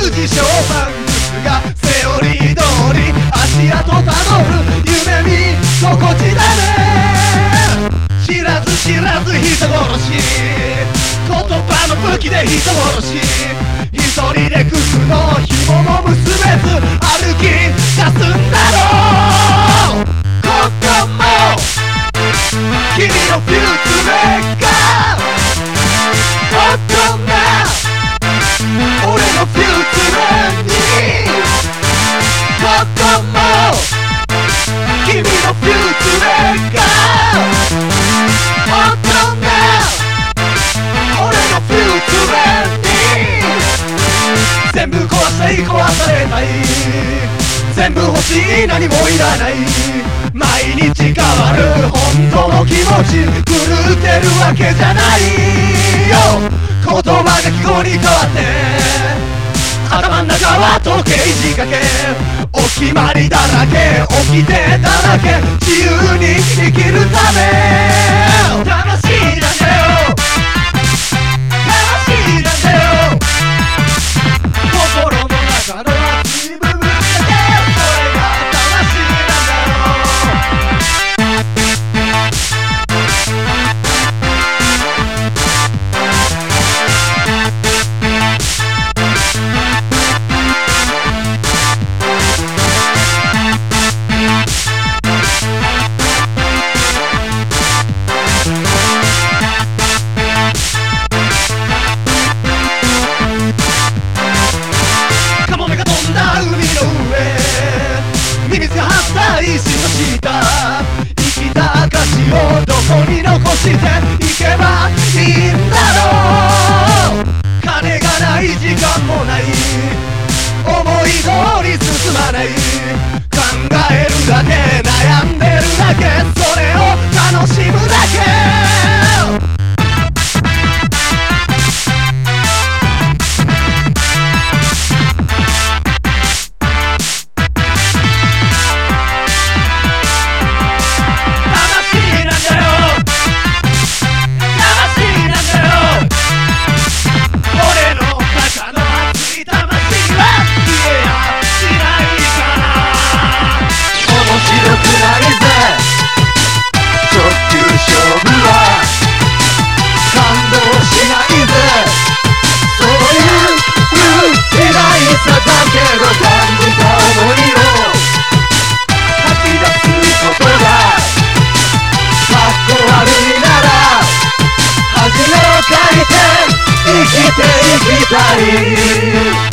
特技ですがセオリー通り足跡たどる夢見心地だね。知らず知らず人殺し言葉の武器で人殺し。一人で靴の紐も結べず歩き出すんだろう。ここもさい壊されたい。全部欲しい何もいらない。毎日変わる本当の気持ち狂ってるわけじゃない。よ言葉が記号に変わって頭の中は時計仕掛けお決まりだらけ起きてだらけ自由に生きるため。思い通り進まない。考えるだけ悩んでるだけそれを楽しむだけ。Everybody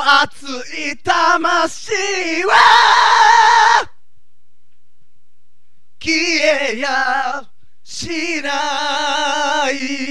熱い魂は消えやしない。